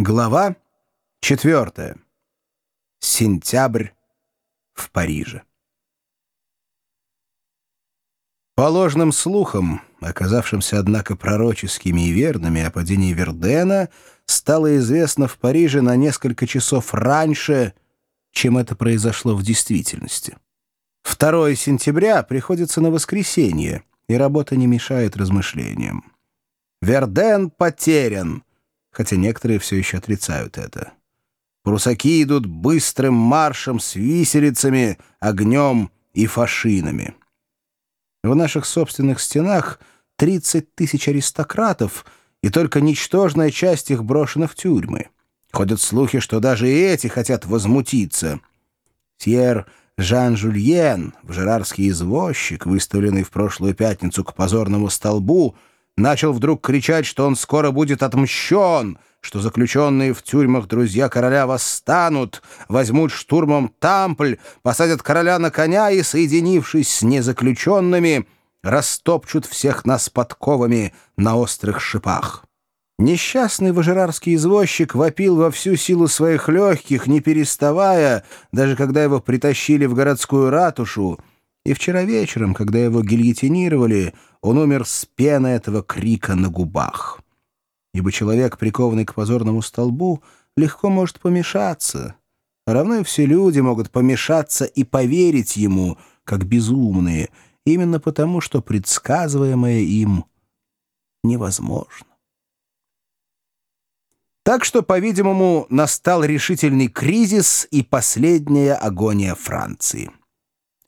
Глава 4. Сентябрь в Париже. По ложным слухам, оказавшимся, однако, пророческими и верными о падении Вердена, стало известно в Париже на несколько часов раньше, чем это произошло в действительности. 2 сентября приходится на воскресенье, и работа не мешает размышлениям. Верден потерян — хотя некоторые все еще отрицают это. Прусаки идут быстрым маршем с виселицами, огнем и фашинами. В наших собственных стенах 30 тысяч аристократов, и только ничтожная часть их брошена в тюрьмы. Ходят слухи, что даже и эти хотят возмутиться. Сьер Жан Жульен, вжерарский извозчик, выставленный в прошлую пятницу к позорному столбу, начал вдруг кричать, что он скоро будет отмщен, что заключенные в тюрьмах друзья короля восстанут, возьмут штурмом Тампль, посадят короля на коня и, соединившись с незаключенными, растопчут всех нас подковами на острых шипах. Несчастный важерарский извозчик вопил во всю силу своих легких, не переставая, даже когда его притащили в городскую ратушу, и вчера вечером, когда его гильотинировали, он умер с пеной этого крика на губах. Ибо человек, прикованный к позорному столбу, легко может помешаться. Равно и все люди могут помешаться и поверить ему, как безумные, именно потому, что предсказываемое им невозможно. Так что, по-видимому, настал решительный кризис и последняя агония Франции.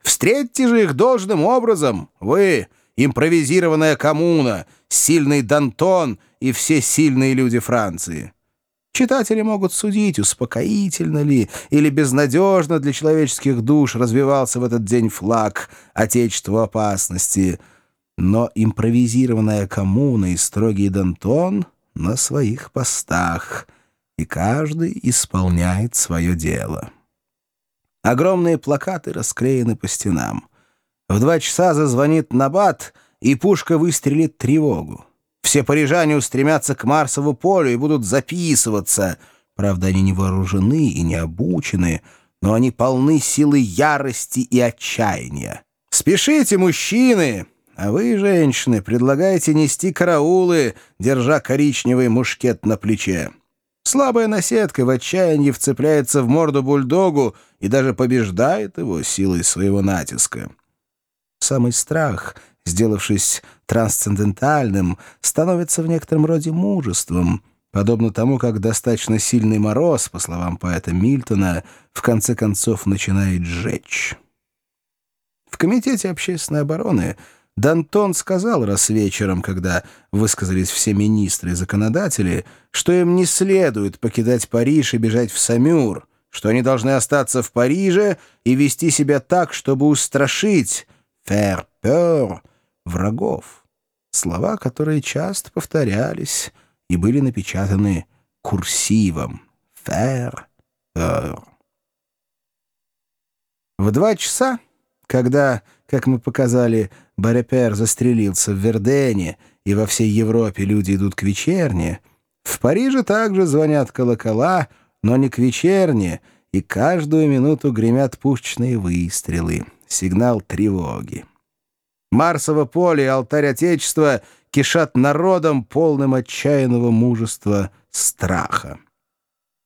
Встретьте же их должным образом, вы, импровизированная коммуна, сильный Дантон и все сильные люди Франции. Читатели могут судить, успокоительно ли или безнадежно для человеческих душ развивался в этот день флаг Отечеству опасности. Но импровизированная коммуна и строгий Дантон на своих постах, и каждый исполняет свое дело». Огромные плакаты расклеены по стенам. В два часа зазвонит набат, и пушка выстрелит тревогу. Все парижане устремятся к Марсову полю и будут записываться. Правда, они не вооружены и не обучены, но они полны силы ярости и отчаяния. «Спешите, мужчины!» А вы, женщины, предлагаете нести караулы, держа коричневый мушкет на плече. Слабая наседка в отчаянии вцепляется в морду бульдогу и даже побеждает его силой своего натиска. Самый страх, сделавшись трансцендентальным, становится в некотором роде мужеством, подобно тому, как достаточно сильный мороз, по словам поэта Мильтона, в конце концов начинает сжечь. В Комитете общественной обороны – Дантон сказал раз вечером, когда высказались все министры и законодатели, что им не следует покидать Париж и бежать в Самюр, что они должны остаться в Париже и вести себя так, чтобы устрашить «faire peur» врагов. Слова, которые часто повторялись и были напечатаны курсивом «faire peur». В два часа, когда, как мы показали, Барепер застрелился в Вердене, и во всей Европе люди идут к вечерне, в Париже также звонят колокола, но не к вечерне, и каждую минуту гремят пушечные выстрелы, сигнал тревоги. Марсово поле и алтарь Отечества кишат народом, полным отчаянного мужества страха.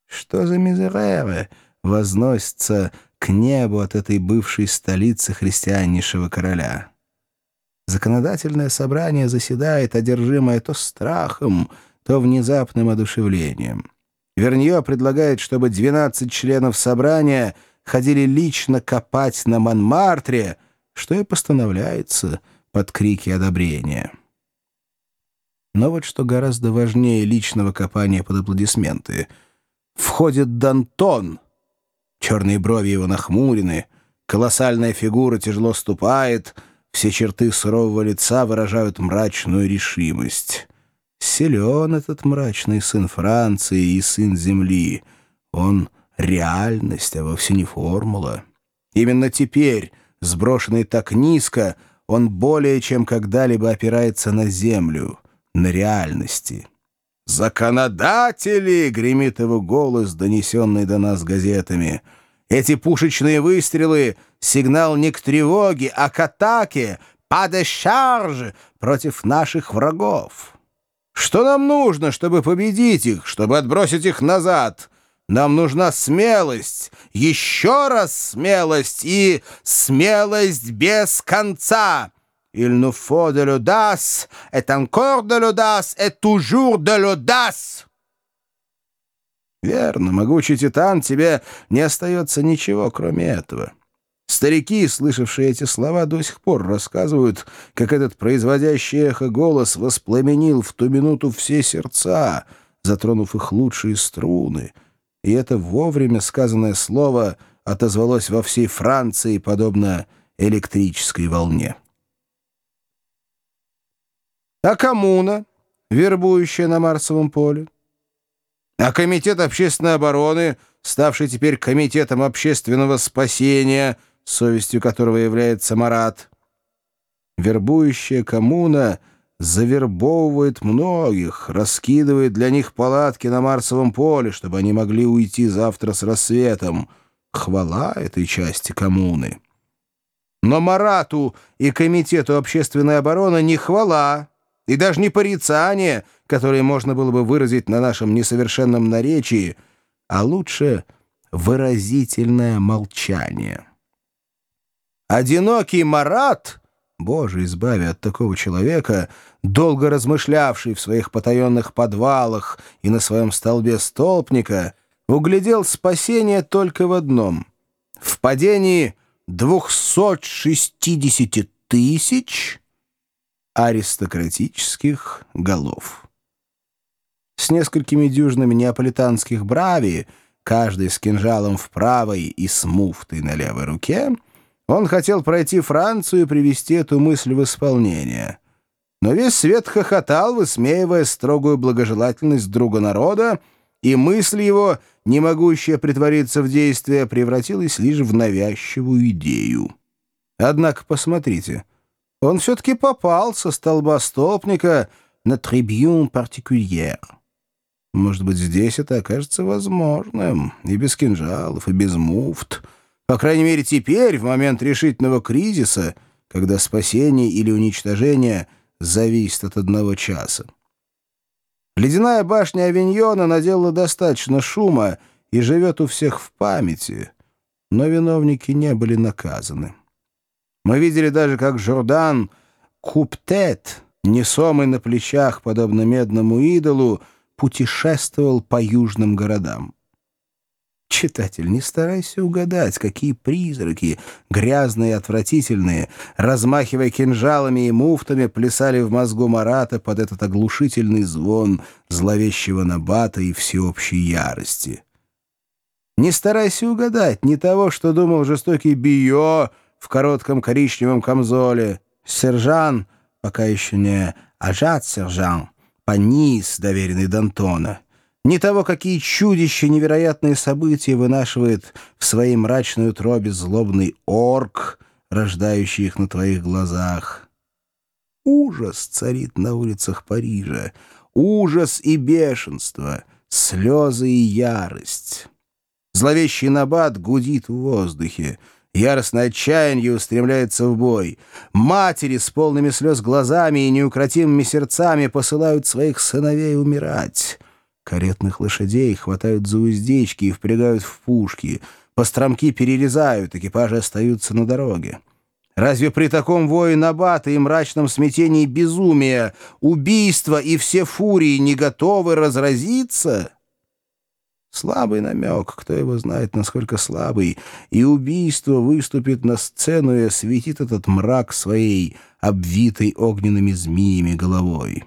Что за мизереры возносится к небу от этой бывшей столицы христианнейшего короля? Законодательное собрание заседает, одержимое то страхом, то внезапным одушевлением. Вернье предлагает, чтобы 12 членов собрания ходили лично копать на Монмартре, что и постановляется под крики одобрения. Но вот что гораздо важнее личного копания под аплодисменты. Входит Дантон. Черные брови его нахмурены, колоссальная фигура тяжело ступает — все черты сурового лица выражают мрачную решимость. Силен этот мрачный сын Франции и сын Земли. Он — реальность, а вовсе не формула. Именно теперь, сброшенный так низко, он более чем когда-либо опирается на Землю, на реальности. «Законодатели!» — гремит его голос, донесенный до нас газетами. «Эти пушечные выстрелы — сигнал не к тревоге, а к атаке, паде шарж против наших врагов. Что нам нужно, чтобы победить их, чтобы отбросить их назад?» Нам нужна смелость, еще раз смелость и смелость без конца. Il nous faut de l'audace, et encore de l'audace, et toujours de l'audace. Верно, могучий титан, тебе не остается ничего, кроме этого. Старики, слышавшие эти слова, до сих пор рассказывают, как этот производящий эхо голос воспламенил в ту минуту все сердца, затронув их лучшие струны — и это вовремя сказанное слово отозвалось во всей Франции, подобно электрической волне. А коммуна, вербующая на Марсовом поле? А комитет общественной обороны, ставший теперь комитетом общественного спасения, совестью которого является Марат? Вербующая коммуна — завербовывает многих, раскидывает для них палатки на Марсовом поле, чтобы они могли уйти завтра с рассветом. Хвала этой части коммуны. Но Марату и Комитету общественной обороны не хвала, и даже не порицание, которое можно было бы выразить на нашем несовершенном наречии, а лучше выразительное молчание. Одинокий Марат — Боже, избави от такого человека, долго размышлявший в своих потаенных подвалах и на своем столбе столпника, углядел спасение только в одном — в падении 260 тысяч аристократических голов. С несколькими дюжинами неаполитанских брави, каждый с кинжалом в правой и с муфтой на левой руке — он хотел пройти Францию и привести эту мысль в исполнение. Но весь свет хохотал, высмеивая строгую благожелательность друга народа, и мысль его, не могущая притвориться в действие, превратилась лишь в навязчивую идею. Однако посмотрите, он все-таки попал со столба столпника на трибюн партикульер. Может быть, здесь это окажется возможным, и без кинжалов, и без муфт, по крайней мере, теперь, в момент решительного кризиса, когда спасение или уничтожение зависит от одного часа. Ледяная башня Авиньона наделала достаточно шума и живет у всех в памяти, но виновники не были наказаны. Мы видели даже, как Жордан Куптет, несомый на плечах, подобно медному идолу, путешествовал по южным городам. Читатель, не старайся угадать, какие призраки, грязные и отвратительные, размахивая кинжалами и муфтами, плясали в мозгу Марата под этот оглушительный звон зловещего набата и всеобщей ярости. Не старайся угадать ни того, что думал жестокий Био в коротком коричневом камзоле, сержан, пока еще не ажат-сержан, Панис, доверенный Д'Антона, ни того, какие чудища невероятные события вынашивает в своей мрачной утробе злобный орк, рождающий их на твоих глазах. Ужас царит на улицах Парижа, ужас и бешенство, слезы и ярость. Зловещий набат гудит в воздухе, яростное отчаяние устремляется в бой. Матери с полными слез глазами и неукротимыми сердцами посылают своих сыновей умирать. Каретных лошадей хватают за уздечки и впрягают в пушки. Постромки перерезают, экипажи остаются на дороге. Разве при таком вое набата и мрачном смятении безумия убийства и все фурии не готовы разразиться? Слабый намек, кто его знает, насколько слабый, и убийство выступит на сцену и осветит этот мрак своей, обвитой огненными змеями головой.